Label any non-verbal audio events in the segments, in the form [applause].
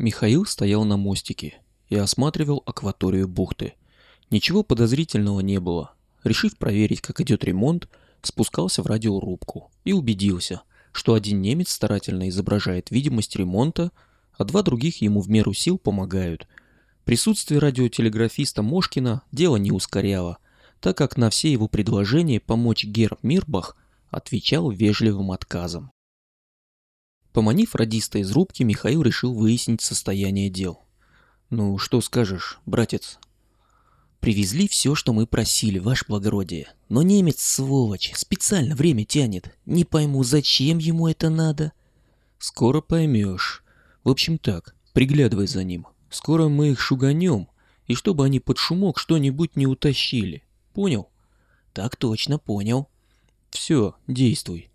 Михаил стоял на мостике и осматривал акваторию бухты. Ничего подозрительного не было. Решив проверить, как идет ремонт, спускался в радиорубку и убедился, что один немец старательно изображает видимость ремонта, а два других ему в меру сил помогают. Присутствие радиотелеграфиста Мошкина дело не ускоряло, так как на все его предложения помочь Гер Мирбах отвечал вежливым отказом. Поманив радиста из рубки, Михаил решил выяснить состояние дел. «Ну, что скажешь, братец?» «Привезли все, что мы просили, ваше благородие. Но немец, сволочь, специально время тянет. Не пойму, зачем ему это надо?» «Скоро поймешь. В общем так, приглядывай за ним. Скоро мы их шуганем, и чтобы они под шумок что-нибудь не утащили. Понял?» «Так точно, понял». «Все, действуй».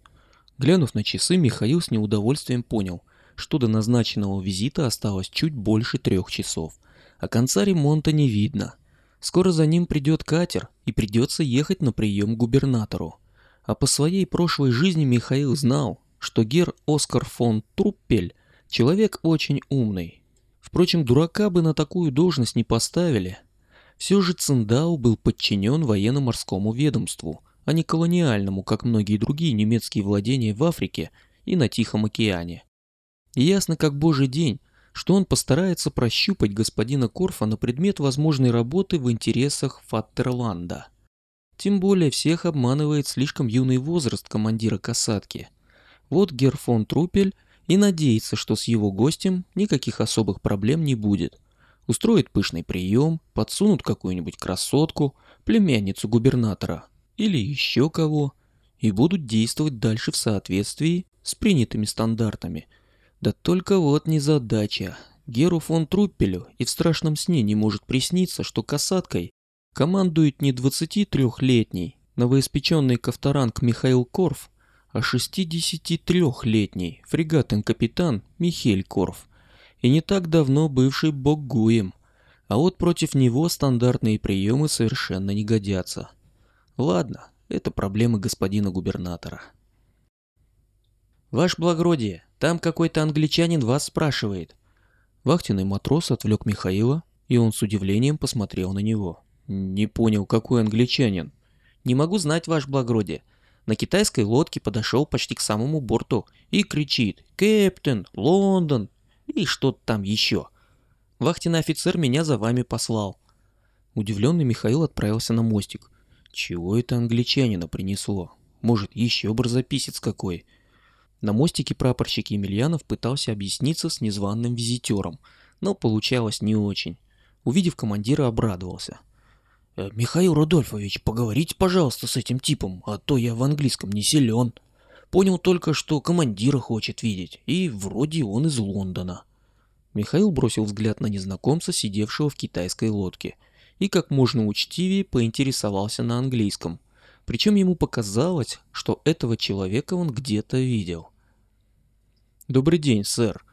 Глянув на часы, Михаил с неудовольствием понял, что до назначенного визита осталось чуть больше трех часов, а конца ремонта не видно. Скоро за ним придет катер, и придется ехать на прием к губернатору. А по своей прошлой жизни Михаил знал, что гер Оскар фон Труппель – человек очень умный. Впрочем, дурака бы на такую должность не поставили. Все же Циндау был подчинен военно-морскому ведомству – а не колониальному, как многие другие немецкие владения в Африке и на Тихом океане. И ясно как божий день, что он постарается прощупать господина Корфа на предмет возможной работы в интересах Фаттерланда. Тем более всех обманывает слишком юный возраст командира касатки. Вот Герфон Трупель и надеется, что с его гостем никаких особых проблем не будет. Устроит пышный прием, подсунут какую-нибудь красотку, племянницу губернатора – или еще кого, и будут действовать дальше в соответствии с принятыми стандартами. Да только вот незадача. Геру фон Труппелю и в страшном сне не может присниться, что касаткой командует не 23-летний новоиспеченный ковторанг Михаил Корф, а 63-летний фрегатен-капитан Михель Корф, и не так давно бывший бог Гуем, а вот против него стандартные приемы совершенно не годятся. Ладно, это проблемы господина губернатора. Ваш благородие, там какой-то англичанин вас спрашивает. Вахтенный матрос отвлек Михаила, и он с удивлением посмотрел на него. Не понял, какой англичанин. Не могу знать, ваш благородие. На китайской лодке подошел почти к самому борту и кричит «Кэптен, Лондон!» и что-то там еще. Вахтенный офицер меня за вами послал. Удивленный Михаил отправился на мостик. Чего это англичанина принесло? Может, еще барзаписец какой? На мостике прапорщик Емельянов пытался объясниться с незваным визитером, но получалось не очень. Увидев командира, обрадовался. «Э, «Михаил Рудольфович, поговорите, пожалуйста, с этим типом, а то я в английском не силен. Понял только, что командира хочет видеть, и вроде он из Лондона». Михаил бросил взгляд на незнакомца, сидевшего в китайской лодке – и как можно учтивее поинтересовался на английском. Причем ему показалось, что этого человека он где-то видел. «Добрый день, сэр.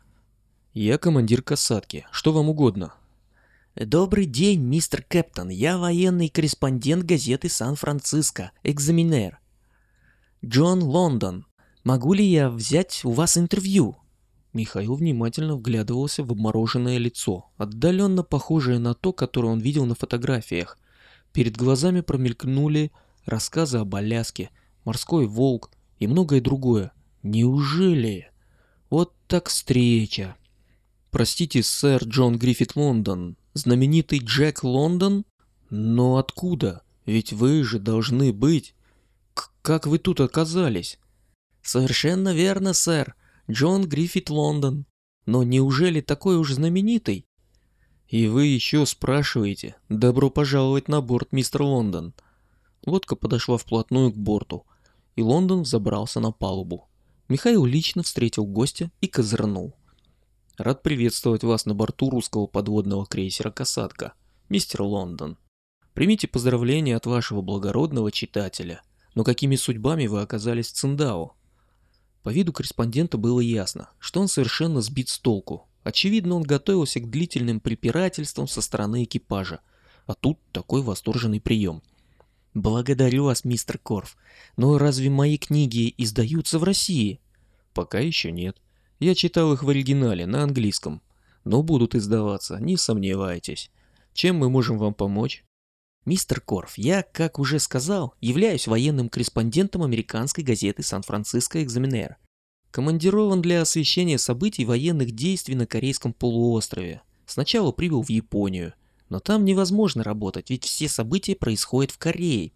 Я командир касатки. Что вам угодно?» «Добрый день, мистер Кэптон. Я военный корреспондент газеты «Сан-Франциско», экзаменер. Джон Лондон. Могу ли я взять у вас интервью?» Михаил внимательно вглядывался в обмороженное лицо, отдаленно похожее на то, которое он видел на фотографиях. Перед глазами промелькнули рассказы об Аляске, морской волк и многое другое. Неужели? Вот так встреча. Простите, сэр Джон Гриффит Лондон, знаменитый Джек Лондон? Но откуда? Ведь вы же должны быть. К как вы тут оказались? Совершенно верно, сэр. Джон Гриффит Лондон. Но неужели такой уж знаменитый? И вы еще спрашиваете, добро пожаловать на борт, мистер Лондон. Лодка подошла вплотную к борту, и Лондон забрался на палубу. Михаил лично встретил гостя и козырнул. Рад приветствовать вас на борту русского подводного крейсера «Касатка», мистер Лондон. Примите поздравления от вашего благородного читателя. Но какими судьбами вы оказались в Циндао? По виду корреспондента было ясно, что он совершенно сбит с толку. Очевидно, он готовился к длительным препирательствам со стороны экипажа. А тут такой восторженный прием. «Благодарю вас, мистер Корф. Но разве мои книги издаются в России?» «Пока еще нет. Я читал их в оригинале, на английском. Но будут издаваться, не сомневайтесь. Чем мы можем вам помочь? Мистер Корф, я, как уже сказал, являюсь военным корреспондентом американской газеты «Сан-Франциско Экзаменер». Командирован для освещения событий военных действий на Корейском полуострове. Сначала прибыл в Японию, но там невозможно работать, ведь все события происходят в Корее,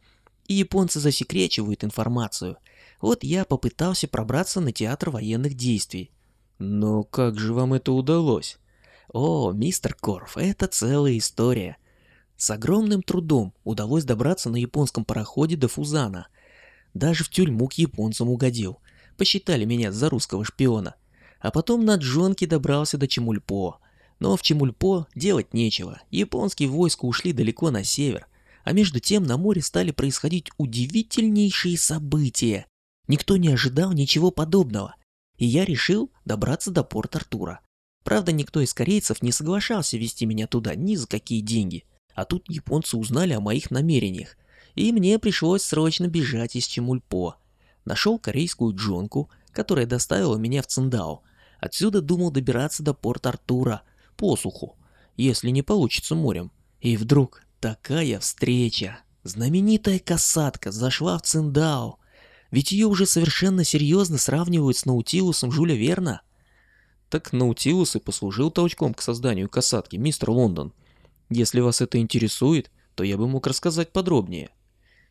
и японцы засекречивают информацию. Вот я попытался пробраться на театр военных действий. Но как же вам это удалось? О, мистер Корф, это целая история. С огромным трудом удалось добраться на японском пароходе до Фузана. Даже в тюрьму к японцам угодил. Посчитали меня за русского шпиона. А потом на джонке добрался до Чемульпо. Но в Чемульпо делать нечего. Японские войска ушли далеко на север. А между тем на море стали происходить удивительнейшие события. Никто не ожидал ничего подобного. И я решил добраться до порт Артура. Правда, никто из корейцев не соглашался вести меня туда ни за какие деньги – а тут японцы узнали о моих намерениях, и мне пришлось срочно бежать из Чемульпо. Нашел корейскую джонку, которая доставила меня в Циндао. Отсюда думал добираться до порт Артура, по суху, если не получится морем. И вдруг такая встреча. Знаменитая касатка зашла в Циндао. Ведь ее уже совершенно серьезно сравнивают с Наутилусом Жюля Верна. Так Наутилус и послужил толчком к созданию касатки, мистер Лондон. Если вас это интересует, то я бы мог рассказать подробнее.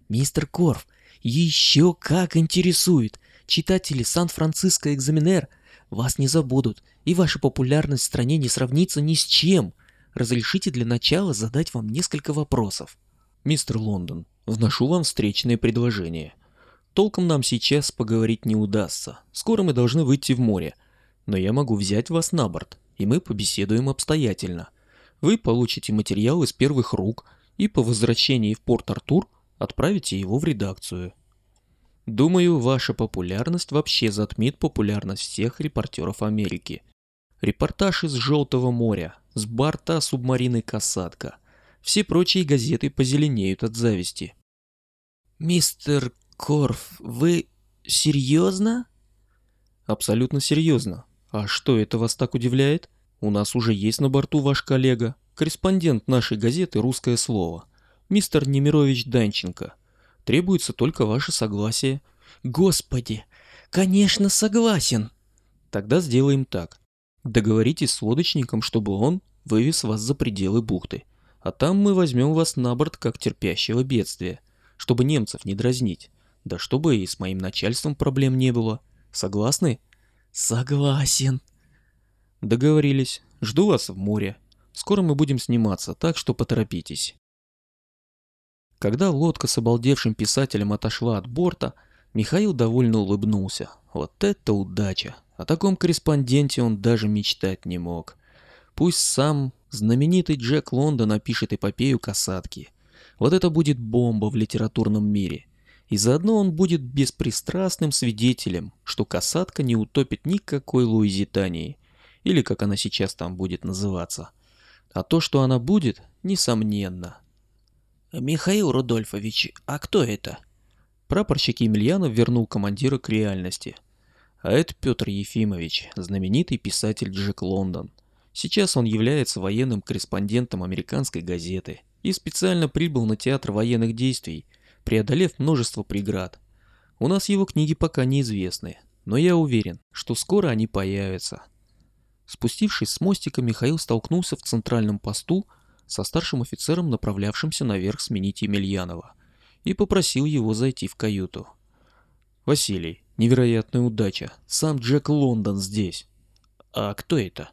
Мистер Корф, еще как интересует. Читатели Сан-Франциско Экзаменер вас не забудут, и ваша популярность в стране не сравнится ни с чем. Разрешите для начала задать вам несколько вопросов. Мистер Лондон, вношу вам встречное предложение. Толком нам сейчас поговорить не удастся. Скоро мы должны выйти в море. Но я могу взять вас на борт, и мы побеседуем обстоятельно. Вы получите материал из первых рук и по возвращении в Порт-Артур отправите его в редакцию. Думаю, ваша популярность вообще затмит популярность всех репортеров Америки. Репортаж из Желтого моря, с борта субмарины «Касатка». Все прочие газеты позеленеют от зависти. Мистер Корф, вы серьезно? Абсолютно серьезно. А что это вас так удивляет? У нас уже есть на борту ваш коллега, корреспондент нашей газеты «Русское слово», мистер Немирович Данченко. Требуется только ваше согласие. Господи, конечно согласен. Тогда сделаем так. Договоритесь с лодочником, чтобы он вывез вас за пределы бухты. А там мы возьмем вас на борт как терпящего бедствия, чтобы немцев не дразнить. Да чтобы и с моим начальством проблем не было. Согласны? Согласен. Договорились. Жду вас в море. Скоро мы будем сниматься, так что поторопитесь. Когда лодка с обалдевшим писателем отошла от борта, Михаил довольно улыбнулся. Вот это удача! О таком корреспонденте он даже мечтать не мог. Пусть сам знаменитый Джек Лондон напишет эпопею касатки. Вот это будет бомба в литературном мире. И заодно он будет беспристрастным свидетелем, что касатка не утопит никакой Луизитании или как она сейчас там будет называться. А то, что она будет, несомненно. «Михаил Рудольфович, а кто это?» Прапорщик Емельянов вернул командира к реальности. А это Петр Ефимович, знаменитый писатель Джек Лондон. Сейчас он является военным корреспондентом американской газеты и специально прибыл на театр военных действий, преодолев множество преград. У нас его книги пока неизвестны, но я уверен, что скоро они появятся. Спустившись с мостика, Михаил столкнулся в центральном посту со старшим офицером, направлявшимся наверх сменить Емельянова, и попросил его зайти в каюту. «Василий, невероятная удача. Сам Джек Лондон здесь». «А кто это?»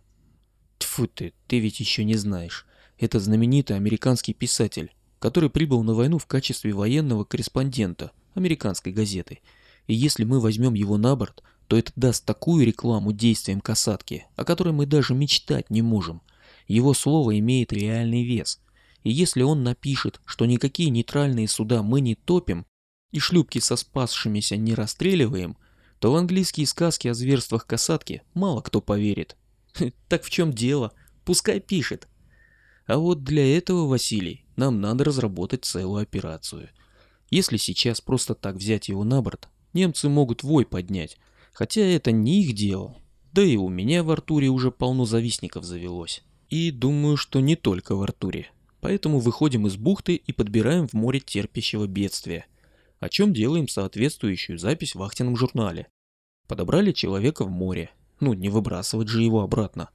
«Тьфу ты, ты ведь еще не знаешь. Это знаменитый американский писатель, который прибыл на войну в качестве военного корреспондента американской газеты. И если мы возьмем его на борт, то это даст такую рекламу действиям касатки, о которой мы даже мечтать не можем. Его слово имеет реальный вес. И если он напишет, что никакие нейтральные суда мы не топим, и шлюпки со спасшимися не расстреливаем, то в английские сказки о зверствах касатки мало кто поверит. [laughs] Так в чем дело? Пускай пишет. А вот для этого, Василий, нам надо разработать целую операцию. Если сейчас просто так взять его на борт, немцы могут вой поднять, хотя это не их дело. Да и у меня в Артуре уже полно завистников завелось. И думаю, что не только в Артуре. Поэтому выходим из бухты и подбираем в море терпящего бедствия. О чем делаем соответствующую запись в вахтенном журнале. Подобрали человека в море. Ну, не выбрасывать же его обратно.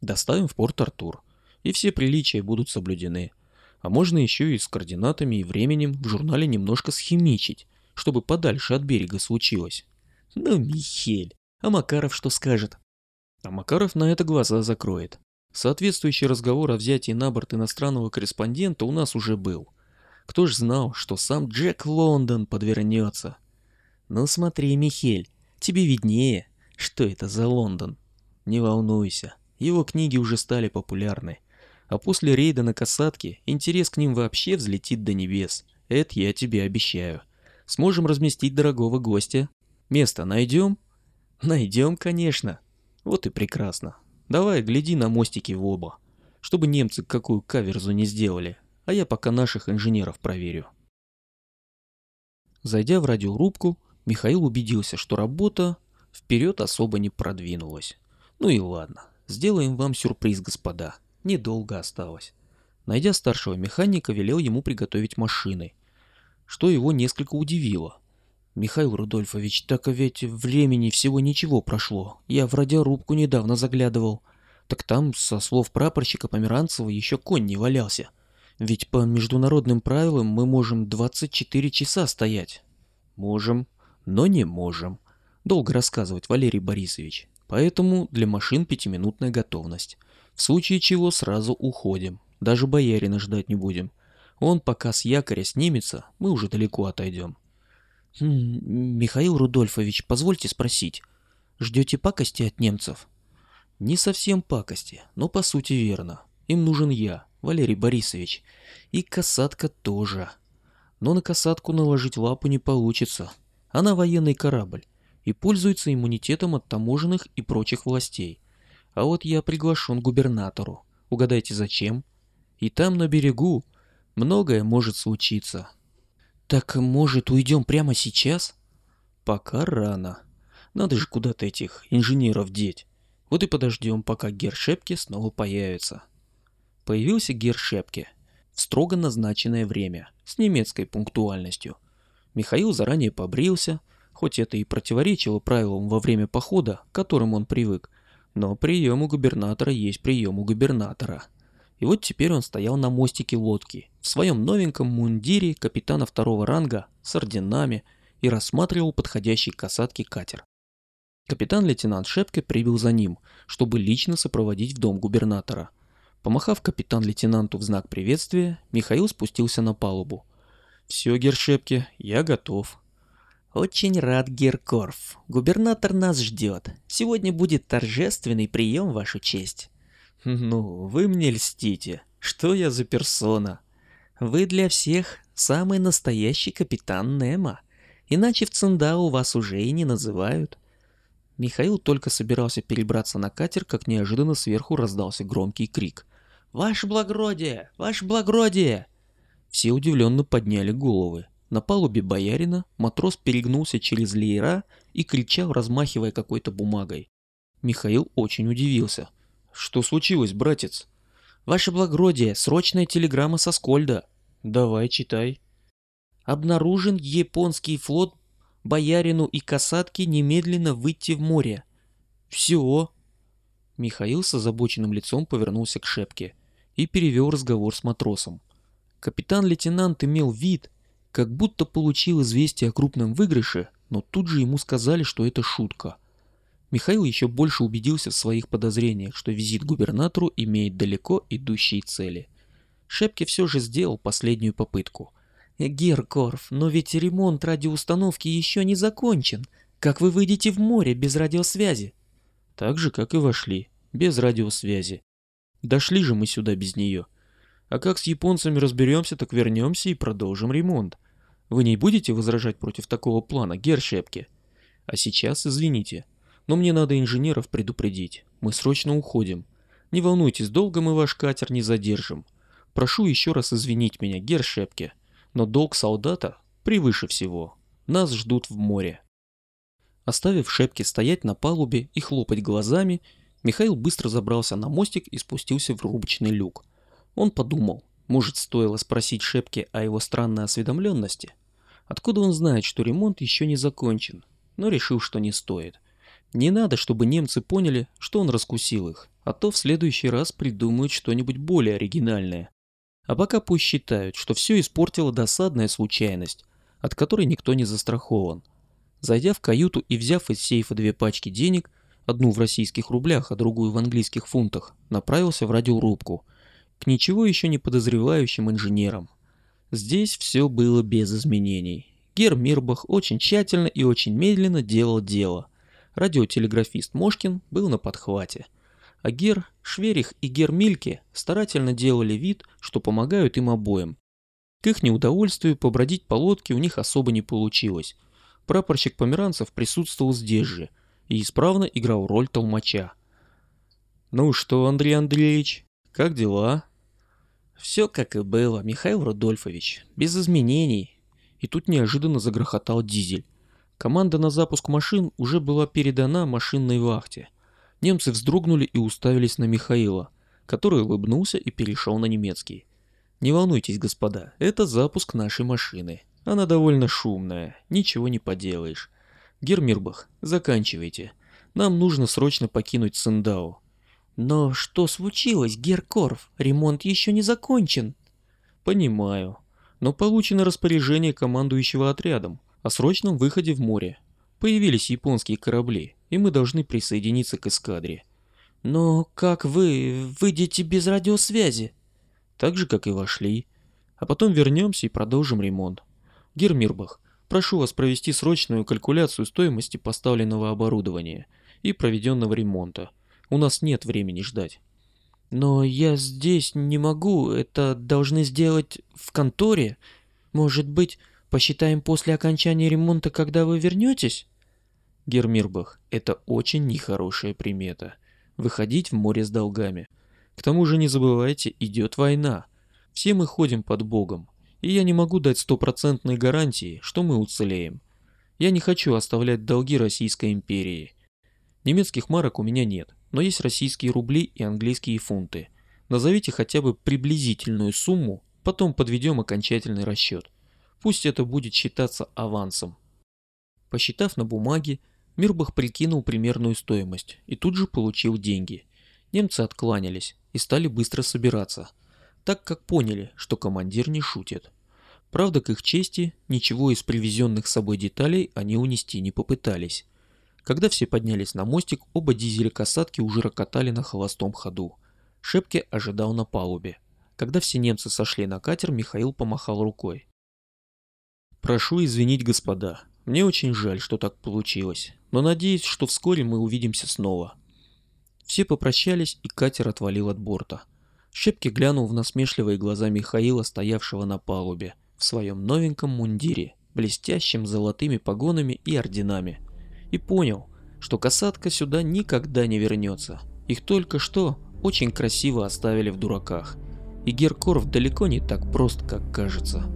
Доставим в порт Артур. И все приличия будут соблюдены. А можно еще и с координатами и временем в журнале немножко схимичить, чтобы подальше от берега случилось. Ну, Михель, а Макаров что скажет? А Макаров на это глаза закроет. Соответствующий разговор о взятии на борт иностранного корреспондента у нас уже был. Кто ж знал, что сам Джек Лондон подвернется? Ну смотри, Михель, тебе виднее, что это за Лондон. Не волнуйся, его книги уже стали популярны. А после рейда на касатке интерес к ним вообще взлетит до небес. Это я тебе обещаю. Сможем разместить дорогого гостя. Место найдем? Найдем, конечно. Вот и прекрасно. Давай, гляди на мостики в оба. Чтобы немцы какую каверзу не сделали. А я пока наших инженеров проверю. Зайдя в радиорубку, Михаил убедился, что работа вперед особо не продвинулась. Ну и ладно, сделаем вам сюрприз, господа. Недолго осталось. Найдя старшего механика, велел ему приготовить машины, что его несколько удивило. «Михаил Рудольфович, так ведь времени всего ничего прошло. Я в радиорубку недавно заглядывал. Так там, со слов прапорщика Померанцева, еще конь не валялся. Ведь по международным правилам мы можем 24 часа стоять». «Можем, но не можем», — долго рассказывать Валерий Борисович. «Поэтому для машин пятиминутная готовность. В случае чего сразу уходим. Даже боярина ждать не будем. Он пока с якоря снимется, мы уже далеко отойдем. Михаил Рудольфович, позвольте спросить, ждете пакости от немцев? Не совсем пакости, но по сути верно. Им нужен я, Валерий Борисович. И касатка тоже. Но на касатку наложить лапу не получится. Она военный корабль и пользуется иммунитетом от таможенных и прочих властей. А вот я приглашен губернатору. Угадайте зачем? И там на берегу многое может случиться. Так, может, уйдем прямо сейчас? Пока рано. Надо же куда-то этих инженеров деть. Вот и подождем, пока Гершепке снова появится. Появился Гершепке в строго назначенное время, с немецкой пунктуальностью. Михаил заранее побрился, хоть это и противоречило правилам во время похода, к которым он привык, но прием у губернатора есть прием у губернатора. И вот теперь он стоял на мостике лодки, в своем новеньком мундире капитана второго ранга, с орденами, и рассматривал подходящий к касатке катер. Капитан-лейтенант Шепке прибыл за ним, чтобы лично сопроводить в дом губернатора. Помахав капитан-лейтенанту в знак приветствия, Михаил спустился на палубу. «Все, Гершепке, я готов», очень рад, Геркорф. Губернатор нас ждет. Сегодня будет торжественный прием, вашу честь. Ну, вы мне льстите. Что я за персона? Вы для всех самый настоящий капитан Немо. Иначе в Циндау вас уже и не называют. Михаил только собирался перебраться на катер, как неожиданно сверху раздался громкий крик. «Ваше благородие! Ваше благородие!» Все удивленно подняли головы. На палубе боярина матрос перегнулся через леера и кричал, размахивая какой-то бумагой. Михаил очень удивился. «Что случилось, братец?» «Ваше благородие, срочная телеграмма со Скольда». «Давай, читай». «Обнаружен японский флот боярину и касатке немедленно выйти в море». «Все». Михаил с озабоченным лицом повернулся к шепке и перевел разговор с матросом. Капитан-лейтенант имел вид, как будто получил известие о крупном выигрыше, но тут же ему сказали, что это шутка. Михаил еще больше убедился в своих подозрениях, что визит губернатору имеет далеко идущие цели. Шепке все же сделал последнюю попытку. «Геркорф, но ведь ремонт радиоустановки еще не закончен. Как вы выйдете в море без радиосвязи?» «Так же, как и вошли, без радиосвязи. Дошли же мы сюда без нее. А как с японцами разберемся, так вернемся и продолжим ремонт. Вы не будете возражать против такого плана, Гершепке? А сейчас, извините, но мне надо инженеров предупредить. Мы срочно уходим. Не волнуйтесь, долго мы ваш катер не задержим. Прошу еще раз извинить меня, Гершепке, но долг солдата превыше всего. Нас ждут в море. Оставив Шепки стоять на палубе и хлопать глазами, Михаил быстро забрался на мостик и спустился в рубочный люк. Он подумал, может стоило спросить Шепки о его странной осведомленности? Откуда он знает, что ремонт еще не закончен? Но решил, что не стоит. Не надо, чтобы немцы поняли, что он раскусил их, а то в следующий раз придумают что-нибудь более оригинальное. А пока пусть считают, что все испортила досадная случайность, от которой никто не застрахован. Зайдя в каюту и взяв из сейфа две пачки денег, одну в российских рублях, а другую в английских фунтах, направился в радиорубку, к ничего еще не подозревающим инженерам. Здесь все было без изменений. Гер Мирбах очень тщательно и очень медленно делал дело. Радиотелеграфист Мошкин был на подхвате. А Гер Шверих и Гер Мильке старательно делали вид, что помогают им обоим, к их неудовольствию побродить по лодке у них особо не получилось. Прапорщик Померанцев присутствовал здесь же и исправно играл роль толмача. «Ну что, Андрей Андреевич, как дела?» «Все как и было, Михаил Рудольфович, без изменений». И тут неожиданно загрохотал дизель. Команда на запуск машин уже была передана машинной вахте. Немцы вздрогнули и уставились на Михаила, который улыбнулся и перешел на немецкий. Не волнуйтесь, господа, это запуск нашей машины. Она довольно шумная, ничего не поделаешь. Гермирбах, заканчивайте. Нам нужно срочно покинуть Циндау. Но что случилось, Геркорф? Ремонт еще не закончен. Понимаю. Но получено распоряжение командующего отрядом о срочном выходе в море. Появились японские корабли, и мы должны присоединиться к эскадре. Но как вы выйдете без радиосвязи? так же, как и вошли. А потом вернемся и продолжим ремонт. Гермирбах, прошу вас провести срочную калькуляцию стоимости поставленного оборудования и проведенного ремонта. У нас нет времени ждать. Но я здесь не могу, это должны сделать в конторе. Может быть, посчитаем после окончания ремонта, когда вы вернетесь? Гермирбах, это очень нехорошая примета. Выходить в море с долгами – к тому же не забывайте, идет война. Все мы ходим под Богом, и я не могу дать стопроцентной гарантии, что мы уцелеем. Я не хочу оставлять долги Российской империи. Немецких марок у меня нет, но есть российские рубли и английские фунты. Назовите хотя бы приблизительную сумму, потом подведем окончательный расчет. Пусть это будет считаться авансом. Посчитав на бумаге, Мирбах прикинул примерную стоимость и тут же получил деньги. Немцы откланялись, и стали быстро собираться, так как поняли, что командир не шутит. Правда, к их чести, ничего из привезенных с собой деталей они унести не попытались. Когда все поднялись на мостик, оба дизеля касатки уже рокотали на холостом ходу. Шепке ожидал на палубе. Когда все немцы сошли на катер, Михаил помахал рукой. «Прошу извинить, господа. Мне очень жаль, что так получилось, но надеюсь, что вскоре мы увидимся снова. Все попрощались, и катер отвалил от борта. Щепки глянул в насмешливые глаза Михаила, стоявшего на палубе, в своем новеньком мундире, блестящем золотыми погонами и орденами, и понял, что касатка сюда никогда не вернется. Их только что очень красиво оставили в дураках, и Геркоров далеко не так прост, как кажется.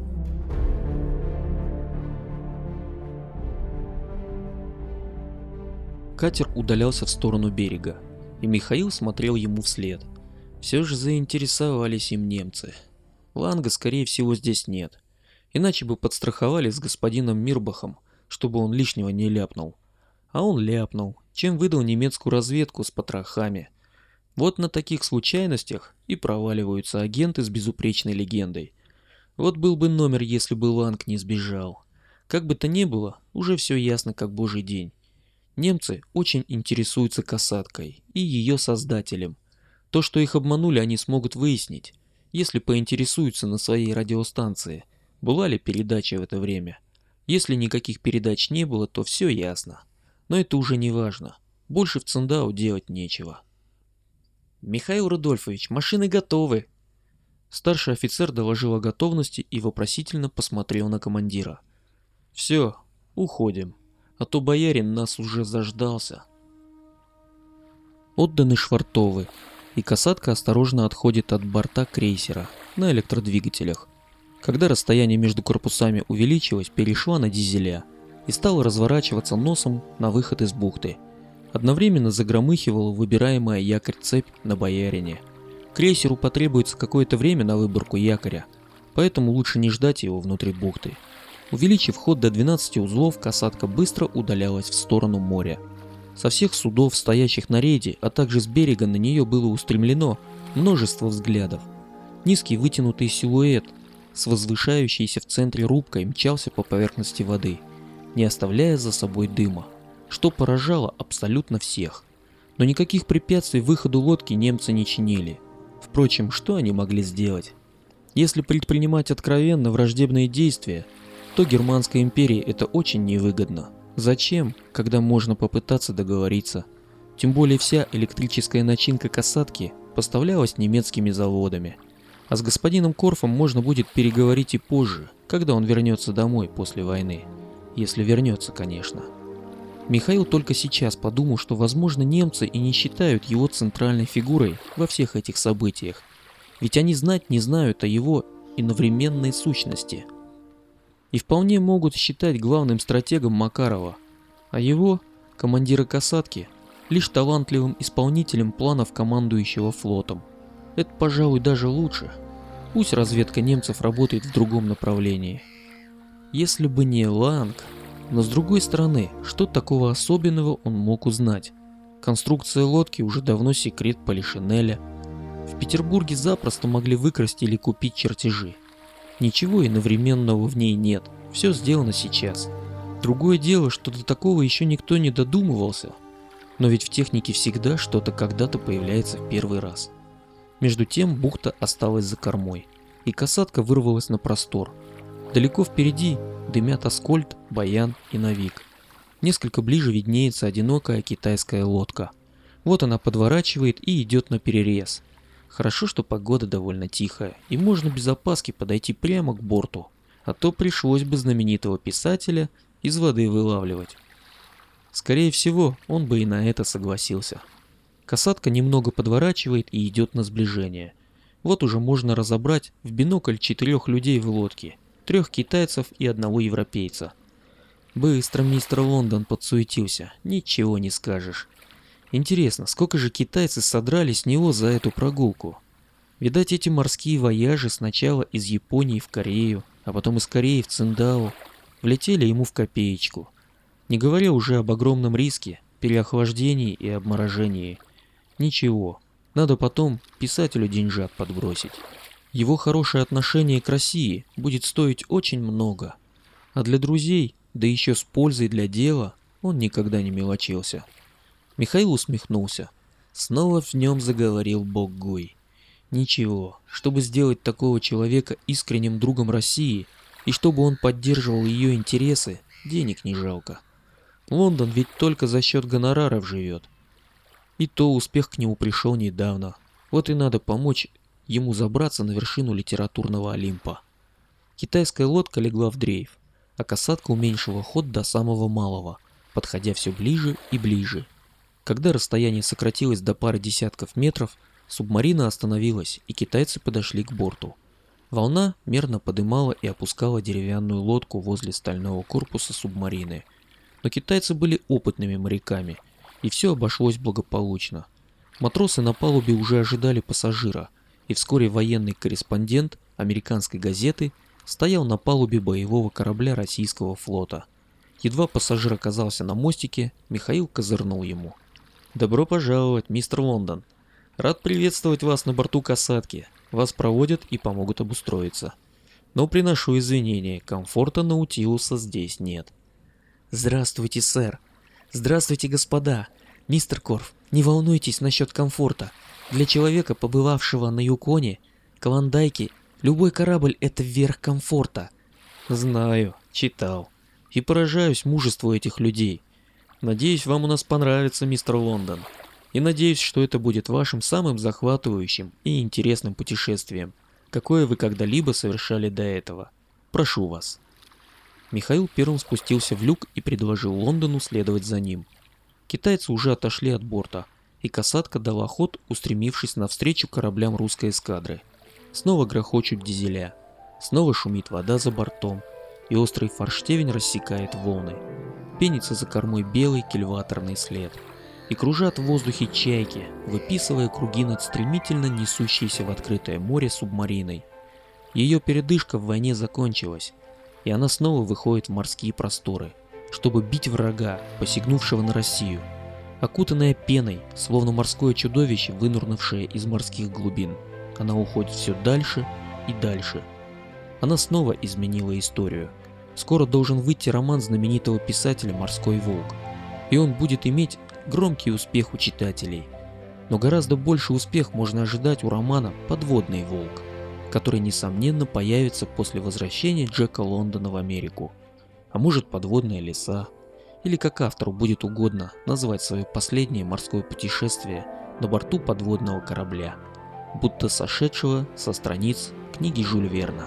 Катер удалялся в сторону берега, и Михаил смотрел ему вслед. Все же заинтересовались им немцы. Ланга, скорее всего, здесь нет. Иначе бы подстраховали с господином Мирбахом, чтобы он лишнего не ляпнул. А он ляпнул, чем выдал немецкую разведку с потрохами. Вот на таких случайностях и проваливаются агенты с безупречной легендой. Вот был бы номер, если бы Ланг не сбежал. Как бы то ни было, уже все ясно как божий день. Немцы очень интересуются касаткой и ее создателем. То, что их обманули, они смогут выяснить, если поинтересуются на своей радиостанции, была ли передача в это время. Если никаких передач не было, то все ясно. Но это уже не важно. Больше в Циндау делать нечего. «Михаил Рудольфович, машины готовы!» Старший офицер доложил о готовности и вопросительно посмотрел на командира. «Все, уходим» а то боярин нас уже заждался. Отданы швартовы, и касатка осторожно отходит от борта крейсера на электродвигателях. Когда расстояние между корпусами увеличилось, перешла на дизеля, и стала разворачиваться носом на выход из бухты. Одновременно загромыхивала выбираемая якорь-цепь на Боярине. Крейсеру потребуется какое-то время на выборку якоря, поэтому лучше не ждать его внутри бухты. Увеличив ход до 12 узлов, касатка быстро удалялась в сторону моря. Со всех судов, стоящих на рейде, а также с берега на нее было устремлено множество взглядов. Низкий вытянутый силуэт с возвышающейся в центре рубкой мчался по поверхности воды, не оставляя за собой дыма, что поражало абсолютно всех. Но никаких препятствий выходу лодки немцы не чинили. Впрочем, что они могли сделать? Если предпринимать откровенно враждебные действия, то Германской империи это очень невыгодно. Зачем, когда можно попытаться договориться? Тем более вся электрическая начинка касатки поставлялась немецкими заводами. А с господином Корфом можно будет переговорить и позже, когда он вернется домой после войны. Если вернется, конечно. Михаил только сейчас подумал, что возможно немцы и не считают его центральной фигурой во всех этих событиях. Ведь они знать не знают о его иновременной сущности – и вполне могут считать главным стратегом Макарова, а его, командира касатки, лишь талантливым исполнителем планов командующего флотом. Это, пожалуй, даже лучше. Пусть разведка немцев работает в другом направлении. Если бы не Ланг, но с другой стороны, что такого особенного он мог узнать? Конструкция лодки уже давно секрет Полишинеля. В Петербурге запросто могли выкрасть или купить чертежи. Ничего иновременного в ней нет, все сделано сейчас. Другое дело, что до такого еще никто не додумывался. Но ведь в технике всегда что-то когда-то появляется в первый раз. Между тем бухта осталась за кормой, и касатка вырвалась на простор. Далеко впереди дымят Аскольд, Баян и Навик. Несколько ближе виднеется одинокая китайская лодка. Вот она подворачивает и идет на перерез. Хорошо, что погода довольно тихая, и можно без опаски подойти прямо к борту, а то пришлось бы знаменитого писателя из воды вылавливать. Скорее всего, он бы и на это согласился. Касатка немного подворачивает и идет на сближение. Вот уже можно разобрать в бинокль четырех людей в лодке, трех китайцев и одного европейца. Быстро мистер Лондон подсуетился, ничего не скажешь. Интересно, сколько же китайцы содрали с него за эту прогулку? Видать, эти морские вояжи сначала из Японии в Корею, а потом из Кореи в Циндао, влетели ему в копеечку. Не говоря уже об огромном риске, переохлаждении и обморожении. Ничего, надо потом писателю деньжат подбросить. Его хорошее отношение к России будет стоить очень много. А для друзей, да еще с пользой для дела, он никогда не мелочился. Михаил усмехнулся. Снова в нем заговорил бог Гуй. Ничего, чтобы сделать такого человека искренним другом России, и чтобы он поддерживал ее интересы, денег не жалко. Лондон ведь только за счет гонораров живет. И то успех к нему пришел недавно. Вот и надо помочь ему забраться на вершину литературного Олимпа. Китайская лодка легла в дрейф, а касатка уменьшила ход до самого малого, подходя все ближе и ближе. Когда расстояние сократилось до пары десятков метров, субмарина остановилась, и китайцы подошли к борту. Волна мерно подымала и опускала деревянную лодку возле стального корпуса субмарины. Но китайцы были опытными моряками, и все обошлось благополучно. Матросы на палубе уже ожидали пассажира, и вскоре военный корреспондент американской газеты стоял на палубе боевого корабля российского флота. Едва пассажир оказался на мостике, Михаил козырнул ему – Добро пожаловать, мистер Лондон. Рад приветствовать вас на борту касатки. Вас проводят и помогут обустроиться. Но приношу извинения, комфорта Наутилуса здесь нет. Здравствуйте, сэр. Здравствуйте, господа. Мистер Корф, не волнуйтесь насчет комфорта. Для человека, побывавшего на Юконе, Клондайке, любой корабль – это верх комфорта. Знаю, читал. И поражаюсь мужеству этих людей – Надеюсь, вам у нас понравится, мистер Лондон. И надеюсь, что это будет вашим самым захватывающим и интересным путешествием, какое вы когда-либо совершали до этого. Прошу вас. Михаил первым спустился в люк и предложил Лондону следовать за ним. Китайцы уже отошли от борта, и касатка дала ход, устремившись навстречу кораблям русской эскадры. Снова грохочут дизеля, снова шумит вода за бортом, и острый форштевень рассекает волны. Пенится за кормой белый кильваторный след. И кружат в воздухе чайки, выписывая круги над стремительно несущейся в открытое море субмариной. Ее передышка в войне закончилась, и она снова выходит в морские просторы, чтобы бить врага, посягнувшего на Россию, окутанная пеной, словно морское чудовище, вынурнувшее из морских глубин. Она уходит все дальше и дальше. Она снова изменила историю. Скоро должен выйти роман знаменитого писателя «Морской волк», и он будет иметь громкий успех у читателей. Но гораздо больше успех можно ожидать у романа «Подводный волк», который, несомненно, появится после возвращения Джека Лондона в Америку. А может подводные леса, или как автору будет угодно назвать свое последнее морское путешествие на борту подводного корабля, будто сошедшего со страниц книги Жюль Верна.